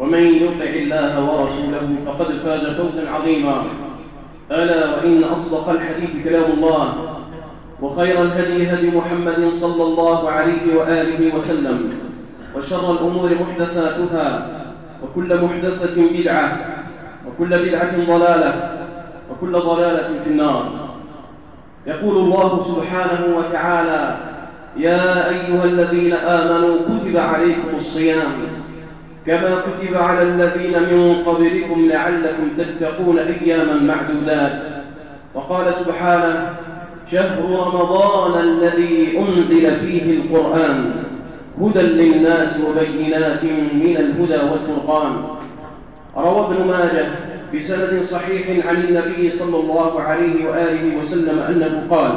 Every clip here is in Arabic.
ومن يطع الله ورسوله فقد فاز فوزا عظيما. ألا وإن أصدق الحديث كلام الله وخير الهدي هدي محمد صلى الله عليه وآله وسلم وشر الأمور محدثاتها وكل محدثة بدعة وكل بدعة ضلالة وكل ضلالة في النار. يقول الله سبحانه وتعالى يا أيها الذين آمنوا كتب عليكم الصيام كما كتب على الذين من قبلكم لعلكم تتقون أياما معدودات. وقال سبحانه شهر رمضان الذي أنزل فيه القرآن هدى للناس وبينات من الهدى والفرقان. روى ابن ماجه بسند صحيح عن النبي صلى الله عليه وآله وسلم أنه قال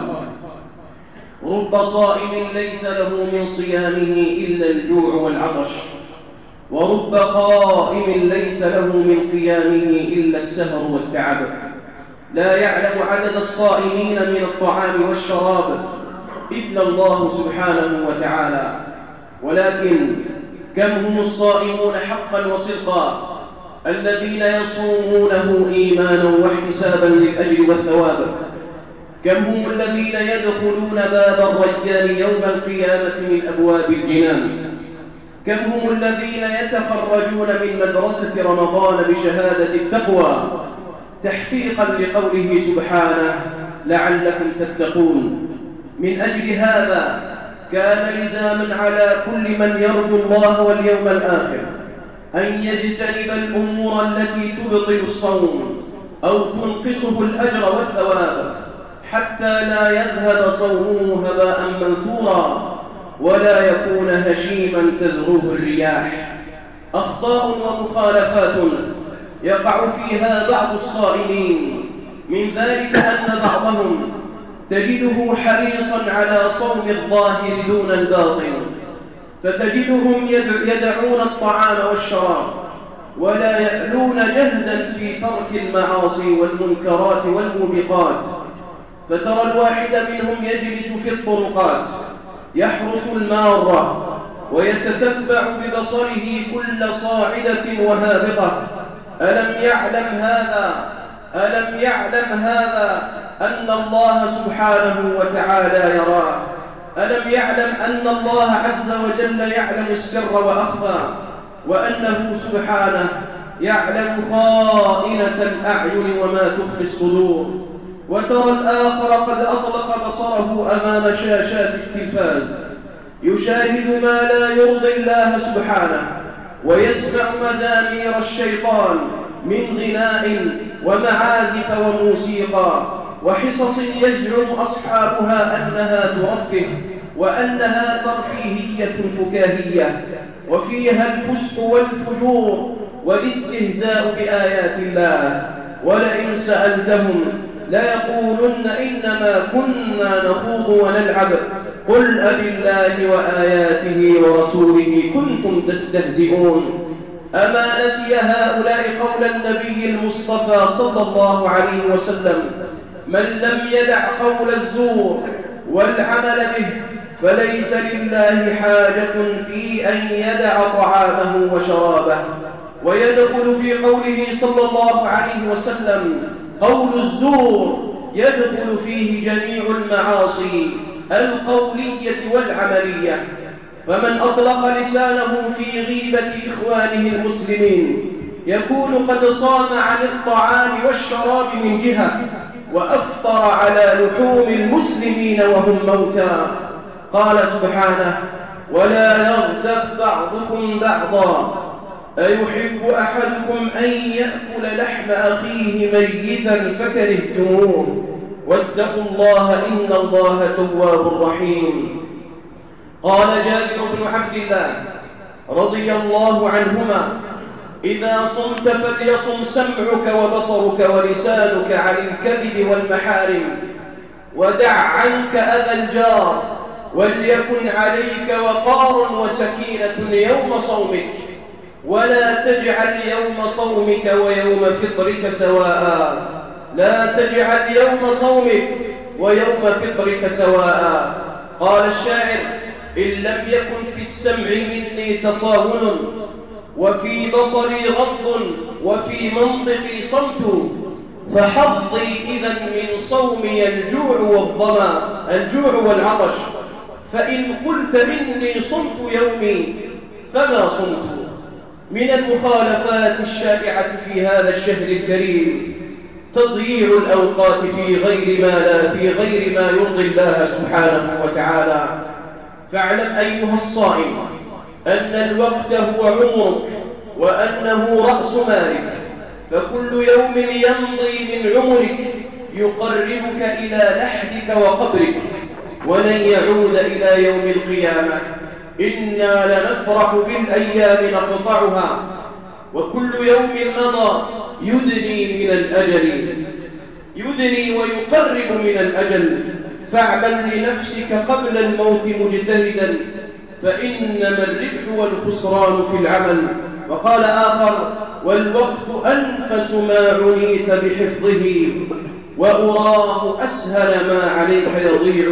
رب صائم ليس له من صيامه إلا الجوع والعطش ورب قائم ليس له من قيامه إلا السهر والتعب. لا يعلم عدد الصائمين من الطعام والشراب إلا الله سبحانه وتعالى. ولكن كم هم الصائمون حقا وصدقا الذين يصومونه إيمانا واحتسابا للأجر والثواب. كم هم الذين يدخلون باب الريان يوم القيامة من أبواب الجنان. كم هم الذين يتخرجون من مدرسة رمضان بشهادة التقوى؟ تحقيقا لقوله سبحانه لعلكم تتقون. من أجل هذا كان لزاما على كل من يرجو الله واليوم الآخر أن يجتنب الأمور التي تبطل الصوم أو تنقصه الأجر والثواب حتى لا يذهب صومه هباء منثورا. ولا يكون هشيما تذروه الرياح. أخطاء ومخالفات يقع فيها بعض الصائمين من ذلك أن بعضهم تجده حريصا على صوم الظاهر دون الباطن. فتجدهم يدعون الطعام والشراب ولا يألون جهدا في ترك المعاصي والمنكرات والموبقات. فترى الواحد منهم يجلس في الطرقات. يحرس المارة ويتتبع ببصره كل صاعدة وهابطة. ألم يعلم هذا؟ ألم يعلم هذا أن الله سبحانه وتعالى يراه؟ ألم يعلم أن الله عز وجل يعلم السر وأخفى؟ وأنه سبحانه يعلم خائنة الأعين وما تخفي الصدور. وترى الآخر قد أطلق بصره أمام شاشات التلفاز. يشاهد ما لا يرضي الله سبحانه ويسمع مزامير الشيطان من غناء ومعازف وموسيقى وحصص يزعم أصحابها أنها ترفه وأنها ترفيهية فكاهية. وفيها الفسق والفجور والاستهزاء بآيات الله. ولئن سألتهم ليقولن إنما كنا نخوض ونلعب. قل أب الله وآياته ورسوله كنتم تستهزئون. أما نسي هؤلاء قول النبي المصطفى صلى الله عليه وسلم من لم يدع قول الزور والعمل به فليس لله حاجة في أن يدع طعامه وشرابه. ويدخل في قوله صلى الله عليه وسلم قول الزور يدخل فيه جميع المعاصي القولية والعملية. فمن أطلق لسانه في غيبة إخوانه المسلمين يكون قد صام عن الطعام والشراب من جهة وأفطر على لحوم المسلمين وهم موتى. قال سبحانه ولا يغتب بعضكم بعضا. أيحب أحدكم أن يأكل لحم أخيه ميتا فكرهتموه؟ واتقوا الله إن الله تواب رحيم. قال جابر بن عبد الله رضي الله عنهما إذا صمت فليصم سمعك وبصرك ولسانك عن الكذب والمحارم ودع عنك أذى الجار وليكن عليك وقار وسكينة يوم صومك. ولا تجعل يوم صومك ويوم فطرك سواء. لا تجعل يوم صومك ويوم فطرك سواء. قال الشاعر إن لم يكن في السمع مني تصاون وفي بصري غض وفي منطقي صمت فحظي إذا من صومي الجوع والظما الجوع والعطش. فإن قلت مني صمت يومي فما صمت؟ من المخالفات الشائعة في هذا الشهر الكريم تضييع الأوقات في غير ما لا في غير ما يرضي الله سبحانه وتعالى. فاعلم أيها الصائم أن الوقت هو عمرك وأنه رأس مالك فكل يوم يمضي من عمرك يقربك إلى لحدك وقبرك ولن يعود إلى يوم القيامة. إنا لنفرح بالأيام نقطعها وكل يوم مضى يدني من الأجل. يدني ويقرب من الأجل. فاعمل لنفسك قبل الموت مجتهدا فإنما الربح والخسران في العمل. وقال آخر والوقت أنفس ما عنيت بحفظه وأراه أسهل ما عليك يضيع.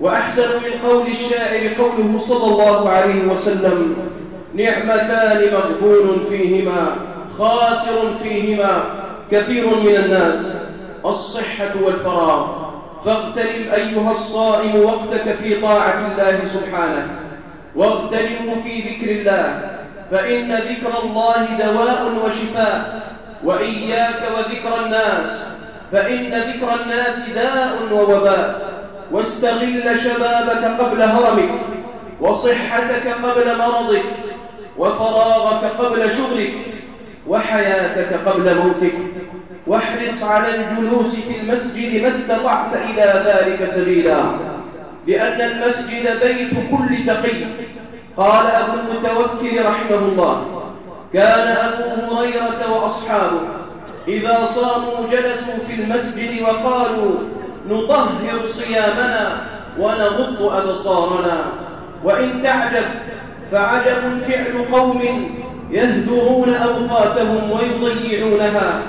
وأحسن من قول الشاعر قوله صلى الله عليه وسلم نعمتان مغبون فيهما خاسر فيهما كثير من الناس الصحة والفراغ. فاغتنم أيها الصائم وقتك في طاعة الله سبحانه واغتنمه في ذكر الله فإن ذكر الله دواء وشفاء وإياك وذكر الناس فإن ذكر الناس داء ووباء. واستغل شبابك قبل هرمك وصحتك قبل مرضك وفراغك قبل شغلك وحياتك قبل موتك. واحرص على الجلوس في المسجد ما استطعت إلى ذلك سبيلا لأن المسجد بيت كل تقي. قال أبو المتوكل رحمه الله كان أبو هريرة وأصحابه إذا صاموا جلسوا في المسجد وقالوا نطهر صيامنا ونغض أبصارنا. وإن تعجب فعجب فعل قوم يهدرون أوقاتهم ويضيعونها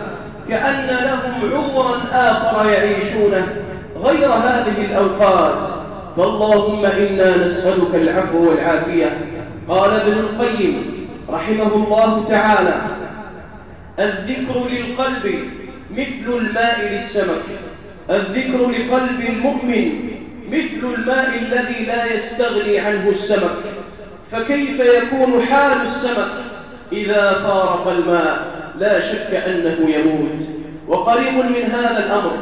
كأن لهم عمرا آخر يعيشونه غير هذه الأوقات. فاللهم إنا نسألك العفو والعافية. قال ابن القيم رحمه الله تعالى الذكر للقلب مثل الماء للسمك. الذكر لقلب المؤمن مثل الماء الذي لا يستغني عنه السمك. فكيف يكون حال السمك إذا فارق الماء؟ لا شك أنه يموت. وقريب من هذا الأمر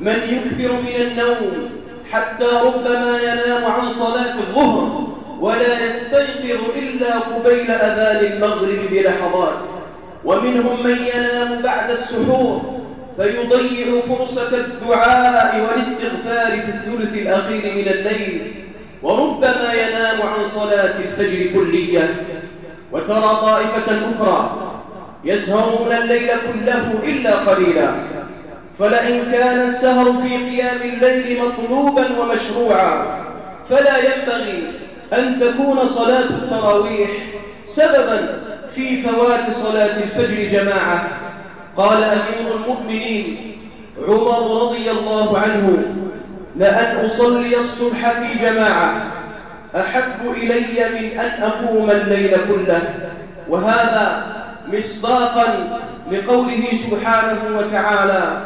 من يكثر من النوم حتى ربما ينام عن صلاة الظهر ولا يستيقظ إلا قبيل أذان المغرب بلحظات. ومنهم من ينام بعد السحور فيضيع فرصة الدعاء والاستغفار في الثلث الأخير من الليل وربما ينام عن صلاة الفجر كليا وترى طائفة أخرى يسهرون الليل كله إلا قليلا. فلئن كان السهر في قيام الليل مطلوبا ومشروعا فلا ينبغي أن تكون صلاة التراويح سببا في فوات صلاة الفجر جماعة. قال أمير المؤمنين عمر رضي الله عنه لأن أصلي الصبح في جماعة أحب إلي من أن أقوم الليل كله وهذا مصداقا لقوله سبحانه وتعالى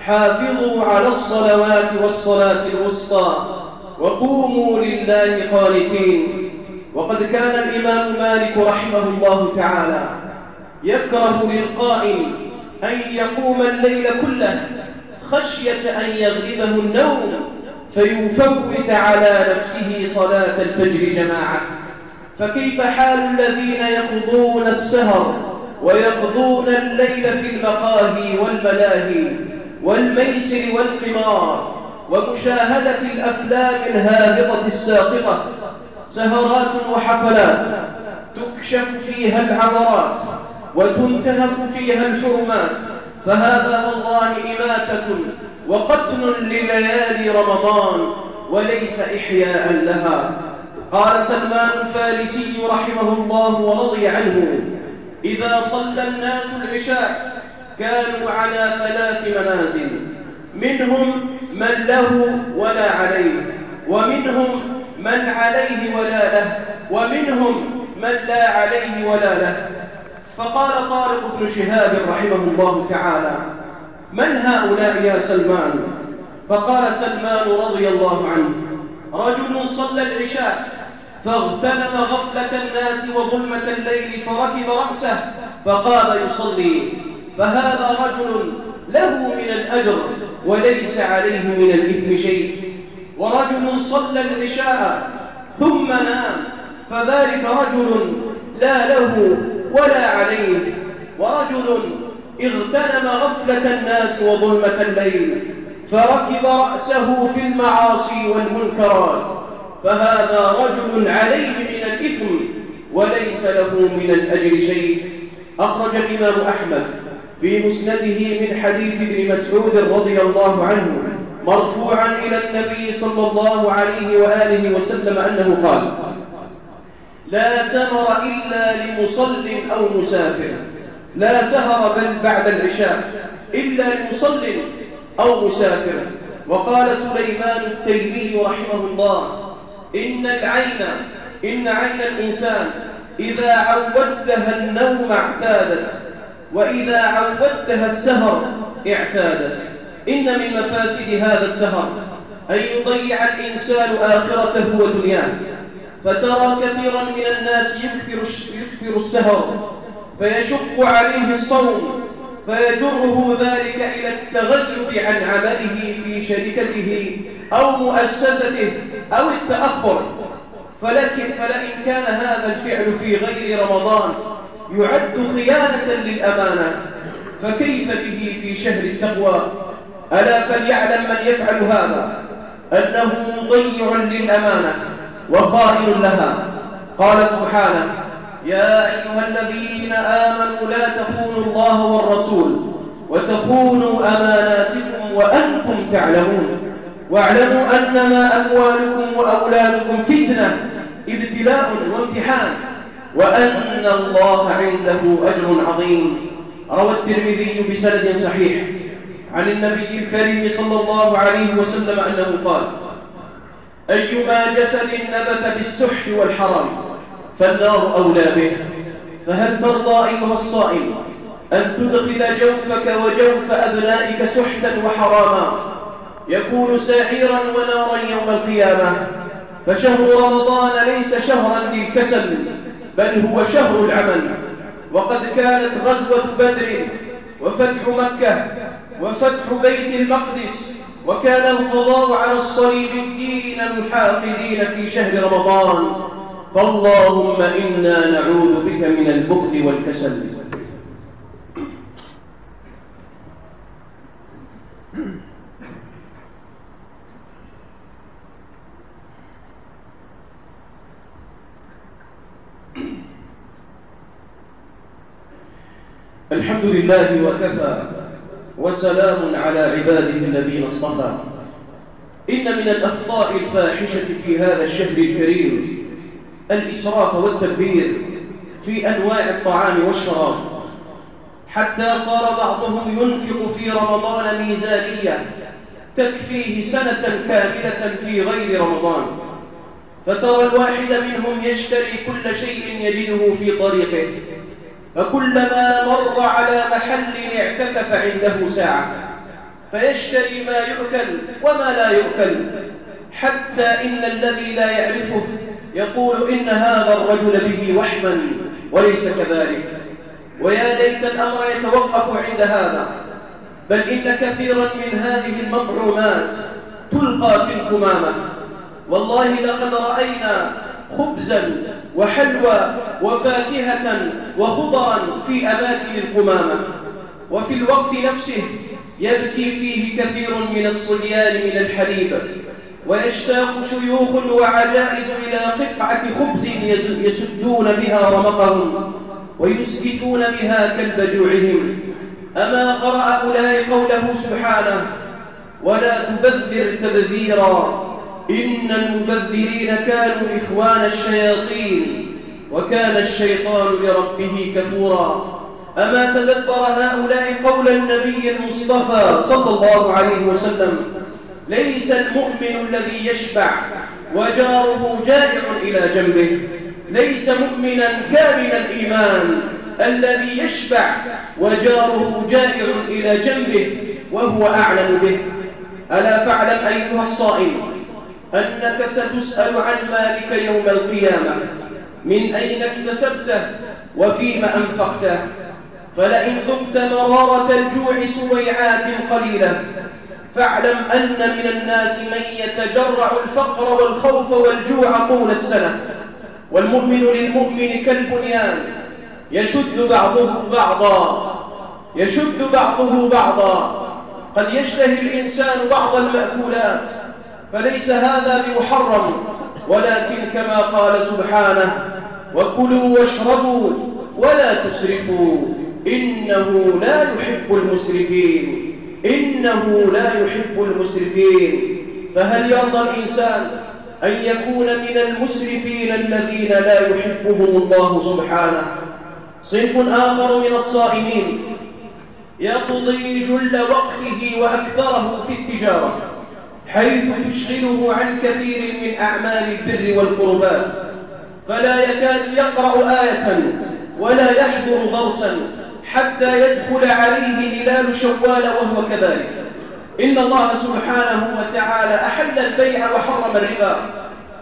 حافظوا على الصلوات والصلاة الوسطى وقوموا لله قانتين وقد كان الإمام مالك رحمه الله تعالى يكره للقائم أن يقوم الليل كله خشية أن يغلبه النوم فيفوت على نفسه صلاة الفجر جماعة. فكيف حال الذين يقضون السهر ويقضون الليل في المقاهي والملاهي والميسر والقمار ومشاهدة الأفلام الهابطة الساقطة؟ سهرات وحفلات تكشف فيها العورات وتنتهك فيها الحرمات فهذا والله إماتة وقتل لليالي رمضان وليس إحياء لها. قال سلمان الفارسي رحمه الله ورضي عنه إذا صلى الناس العشاء كانوا على ثلاث منازل منهم من له ولا عليه ومنهم من عليه ولا له ومنهم من لا عليه ولا له. فقال طارق بن شهاب رحمه الله تعالى من هؤلاء يا سلمان؟ فقال سلمان رضي الله عنه رجل صلى العشاء فاغتنم غفلة الناس وظلمة الليل فركب رأسه فقام يصلي. فهذا رجل له من الأجر وليس عليه من الإثم شيء. ورجل صلى العشاء ثم نام فذلك رجل لا له ولا عليه ورجل اغتنم غفلة الناس وظلمة الليل فركب رأسه في المعاصي والمنكرات فهذا رجل عليه من الإثم وليس له من الأجر شيء. أخرج الإمام أحمد في مسنده من حديث ابن مسعود رضي الله عنه مرفوعا إلى النبي صلى الله عليه وآله وسلم أنه قال لا سمر إلا لمصل أو مسافر. لا سهر بل بعد العشاء إلا لمصل أو مسافر. وقال سليمان التيمي رحمه الله إن العين إن عين الإنسان إذا عودتها النوم اعتادت وإذا عودتها السهر اعتادت. إن من مفاسد هذا السهر أن يضيع الإنسان آخرته ودنياه. فترى كثيرا من الناس يكثر, يكثر السهر فيشق عليه الصوم فيجره ذلك إلى التغيب عن عمله في شركته أو مؤسسته أو التأخر. فلكن فلئن كان هذا الفعل في غير رمضان يعد خيانة للأمانة فكيف به في شهر التقوى؟ ألا فليعلم من يفعل هذا؟ أنه مضيع للأمانة. وخائن لها قال سبحانه يا أيها الذين آمنوا لا تخونوا الله والرسول وتخونوا أماناتكم وأنتم تعلمون. واعلموا أنما أموالكم وأولادكم فتنة ابتلاء وامتحان وأن الله عنده أجر عظيم. روى الترمذي بسند صحيح عن النبي الكريم صلى الله عليه وسلم أنه قال أيما جسد نبت بالسحت والحرام فالنار أولى به. فهل ترضى أيها الصائم أن تدخل جوفك وجوف أبنائك سحتا وحراما؟ يكون ساحرا ونارا يوم القيامة. فشهر رمضان ليس شهرا للكسل بل هو شهر العمل. وقد كانت غزوة بدر وفتح مكة وفتح بيت المقدس وكان القضاء على الصليبيين الحاقدين في شهر رمضان. فاللهم إنا نعوذ بك من البخل والكسل. الحمد لله وكفى. وسلام على عباده الذين اصطفى. إن من الأخطاء الفاحشة في هذا الشهر الكريم الإسراف والتكبير في أنواع الطعام والشراب. حتى صار بعضهم ينفق في رمضان ميزانية تكفيه سنة كاملة في غير رمضان. فترى الواحد منهم يشتري كل شيء يجده في طريقه. فكلما مر على محل اعتكف عنده ساعة فيشتري ما يؤكل وما لا يؤكل حتى إن الذي لا يعرفه يقول إن هذا الرجل به وحما وليس كذلك. ويا ليت الأمر يتوقف عند هذا بل إن كثيرا من هذه المطعومات تلقى في القمامة والله لقد رأينا خبزا وحلوى وفاكهة وخضرا في أماكن القمامة. وفي الوقت نفسه يبكي فيه كثير من الصبيان من الحليب. ويشتاق شيوخ وعجائز إلى قطعة خبز يسدون بها رمقهم ويسكتون بها كلب جوعهم أما قرأ أولئك قوله سبحانه ولا تبذر تبذيرا إن المبذرين كانوا إخوان الشياطين وكان الشيطان لربه كفورا. أما تدبر هؤلاء قول النبي المصطفى صلى الله عليه وسلم ليس المؤمن الذي يشبع وجاره جائع إلى جنبه ليس مؤمنا كامل الإيمان الذي يشبع وجاره جائع إلى جنبه وهو أعلم به. ألا فاعلم أيها الصائم أنك ستسأل عن مالك يوم القيامة. من أين اكتسبته وفيما أنفقته؟ فلئن ذقت مرارة الجوع سويعات قليلة. فاعلم أن من الناس من يتجرع الفقر والخوف والجوع طول السنة. والمؤمن للمؤمن كالبنيان. يشد بعضه بعضا. يشد بعضه بعضا. قد يشتهي الإنسان بعض المأكولات. فليس هذا بمحرم ولكن كما قال سبحانه وكلوا واشربوا ولا تسرفوا إنه لا يحب المسرفين إنه لا يحب المسرفين. فهل يرضى الإنسان أن يكون من المسرفين الذين لا يحبهم الله سبحانه؟ صنف آخر من الصائمين يقضي جل وقته وأكثره في التجارة. حيث تشغله عن كثير من أعمال البر والقربات. فلا يكاد يقرأ آية ولا يحضر درسا حتى يدخل عليه هلال شوال وهو كذلك. إن الله سبحانه وتعالى أحل البيع وحرم الربا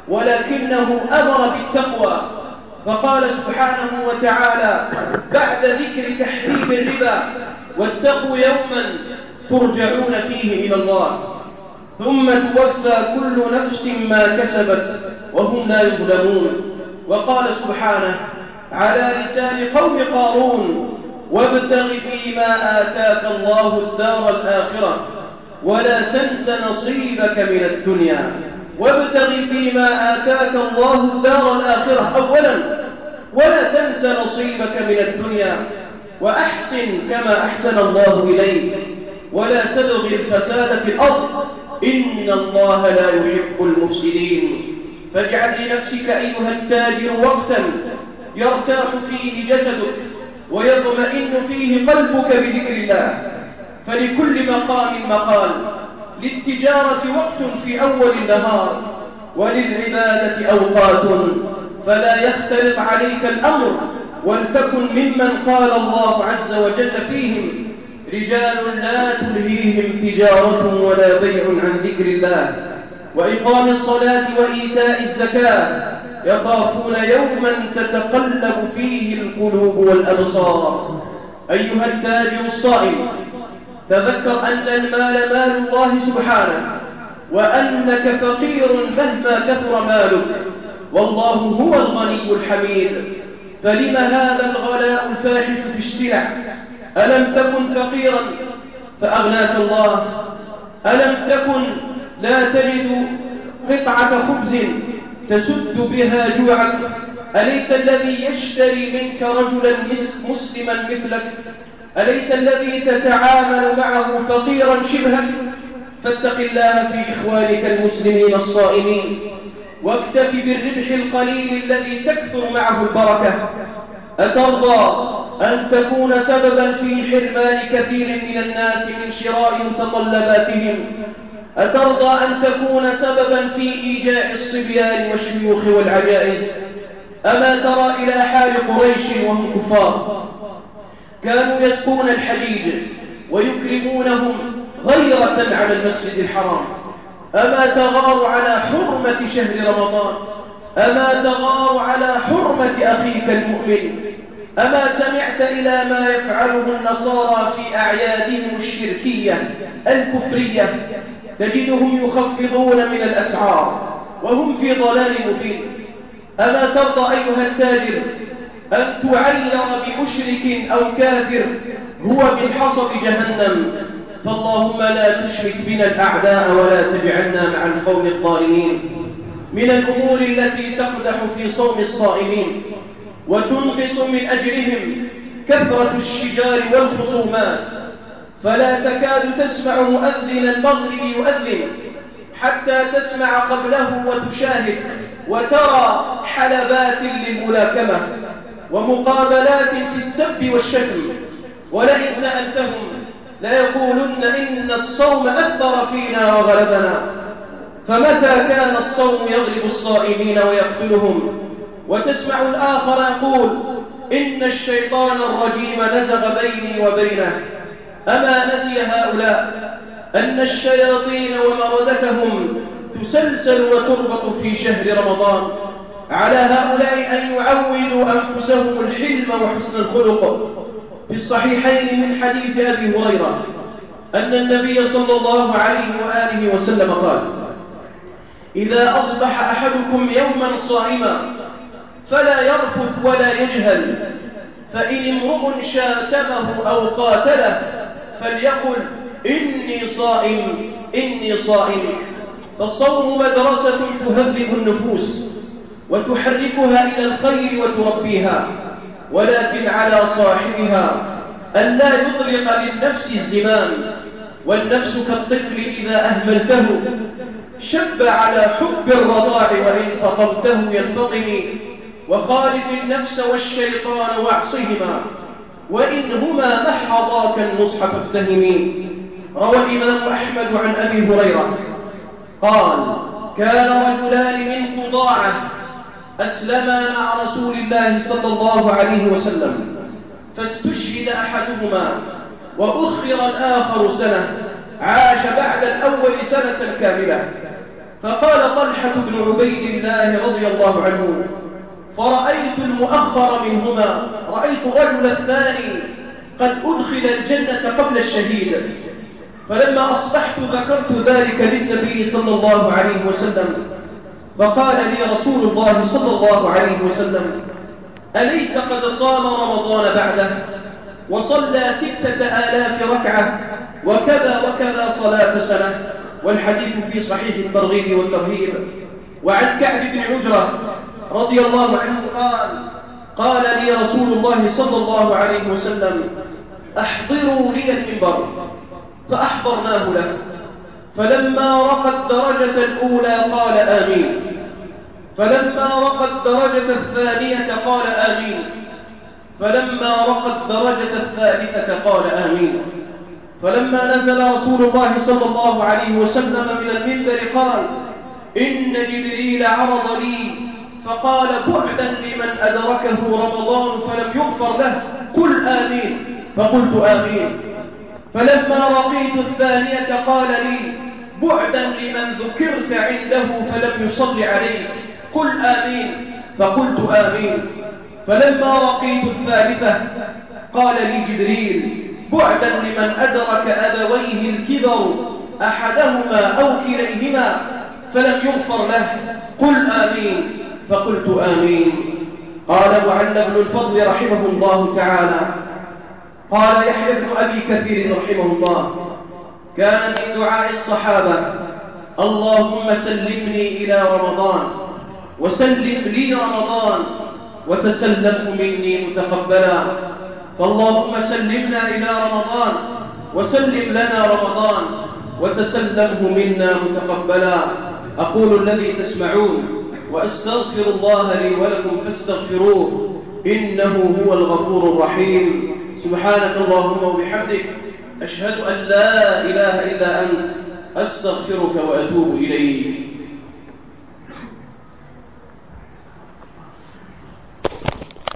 ولكنه أمر بالتقوى. فقال سبحانه وتعالى بعد ذكر تحريم الربا واتقوا يوما ترجعون فيه إلى الله. ثم توفى كل نفس ما كسبت وهم لا يظلمون. وقال سبحانه على لسان قوم قارون وابتغ فيما آتاك الله الدار الآخرة ولا تنس نصيبك من الدنيا. وابتغ فيما آتاك الله الدار الآخرة أولا ولا تنس نصيبك من الدنيا. وأحسن كما أحسن الله إليك ولا تبغ الفساد في الأرض. إن الله لا يحب المفسدين. فاجعل لنفسك أيها التاجر وقتا يرتاح فيه جسدك ويطمئن فيه قلبك بذكر الله. فلكل مقام مقال. للتجارة وقت في أول النهار وللعبادة أوقات. فلا يختلط عليك الأمر ولتكن ممن قال الله عز وجل فيهم رجال لا تلهيهم تجارة ولا بيع عن ذكر الله. وإقام الصلاة وإيتاء الزكاة يخافون يوما تتقلب فيه القلوب والأبصار. أيها التاجر الصائم تذكر أن المال مال الله سبحانه وأنك فقير مهما كثر مالك. والله هو الغني الحميد. فلم هذا الغلاء الفاحش في السلع ألم تكن فقيرا؟ فأغناك الله. ألم تكن لا تجد قطعة خبز تسد بها جوعك أليس الذي يشتري منك رجلا مسلما مثلك؟ أليس الذي تتعامل معه فقيرا شبهك فاتق الله في إخوانك المسلمين الصائمين واكتف بالربح القليل الذي تكثر معه البركة. أترضى أن تكون سببا في حرمان كثير من الناس من شراء متطلباتهم. أترضى أن تكون سببا في إيجاع الصبيان والشيوخ والعجائز. أما ترى إلى حال قريش وهم كفار. كانوا يسقون الحديد ويكرمونهم غيرة على المسجد الحرام. أما تغار على حرمة شهر رمضان. أما تغار على حرمة أخيك المؤمن؟ أما سمعت إلى ما يفعله النصارى في أعيادهم الشركية الكفرية؟ تجدهم يخفضون من الأسعار وهم في ضلال مبين. أما ترضى أيها التاجر أن تعير بمشرك أو كافر هو من حصب جهنم؟ فاللهم لا تشمت بنا الأعداء ولا تجعلنا مع القوم الظالمين. من الأمور التي تقدح في صوم الصائمين وتنقص من أجرهم كثرة الشجار والخصومات. فلا تكاد تسمع مؤذن المغرب يؤذن حتى تسمع قبله وتشاهد وترى حلبات للملاكمة ومقابلات في السب والشتم. ولئن سألتهم ليقولن إن الصوم أثر فينا وغلبنا. فمتى كان الصوم يغلب الصائمين ويقتلهم؟ وتسمع الآخر يقول إن الشيطان الرجيم نزغ بيني وبينه. أما نسي هؤلاء أن الشياطين ومردتهم تسلسل وتربط في شهر رمضان. على هؤلاء أن يعودوا أنفسهم الحلم وحسن الخلق. في الصحيحين من حديث أبي هريرة أن النبي صلى الله عليه وآله وسلم قال إذا أصبح أحدكم يوما صائما فلا يرفث ولا يجهل فإن امرؤ شاتمه أو قاتله فليقل إني صائم إني صائم. فالصوم مدرسة تهذب النفوس وتحركها إلى الخير وتربيها ولكن على صاحبها أن لا يطلق للنفس الزمام والنفس كالطفل إذا أهملته. شب على حب الرضاع وإن فطرته ينفطم وخالف النفس والشيطان واعصهما وإن هما محضاك النصح فافتهمين روى الإمام أحمد عن أبي هريرة قال كان رجلان من قضاعة أسلما مع رسول الله صلى الله عليه وسلم فاستشهد أحدهما وأخر الآخر سنة عاش بعد الأول سنة كاملة. فقال طلحة بن عبيد الله رضي الله عنه فرأيت المؤخر منهما رأيت الرجل الثاني قد أدخل الجنة قبل الشهيد فلما أصبحت ذكرت ذلك للنبي صلى الله عليه وسلم فقال لي رسول الله صلى الله عليه وسلم أليس قد صام رمضان بعده؟ وصلى ستة آلاف ركعة وكذا وكذا صلاة سنة. والحديث في صحيح الترغيب والترهيب. وعن كعب بن عجرة رضي الله عنه قال قال لي رسول الله صلى الله عليه وسلم أحضروا لي المنبر. فأحضرناه له. فلما رقى الدرجة الأولى قال آمين. فلما رقى الدرجة الثانية قال آمين. فلما رقى الدرجة الثالثة قال آمين. فلما نزل رسول الله صلى الله عليه وسلم من المنبر قال إن جبريل عرض لي فقال بعدا لمن أدركه رمضان فلم يغفر له قل آمين. فقلت آمين. فلما رقيت الثانية قال لي بعدا لمن ذكرت عنده فلم يصل عليك قل آمين. فقلت آمين. فلما رقيت الثالثة قال لي جبريل بعدا لمن أدرك أبويه الكبر أحدهما أو كليهما فلم يغفر له. قل آمين. فقلت آمين. قال معل بن الفضل رحمه الله تعالى. قال يحيى بن أبي كثير رحمه الله. كان من دعاء الصحابة. اللهم سلمني إلى رمضان. وسلم لي رمضان. وتسلمه مني متقبلا. فاللهم سلمنا إلى رمضان وسلم لنا رمضان وتسلمه منا متقبلا. أقول الذي تسمعون وأستغفر الله لي ولكم فاستغفروه إنه هو الغفور الرحيم. سبحانك اللهم وبحمدك أشهد أن لا إله إلا أنت أستغفرك وأتوب إليك.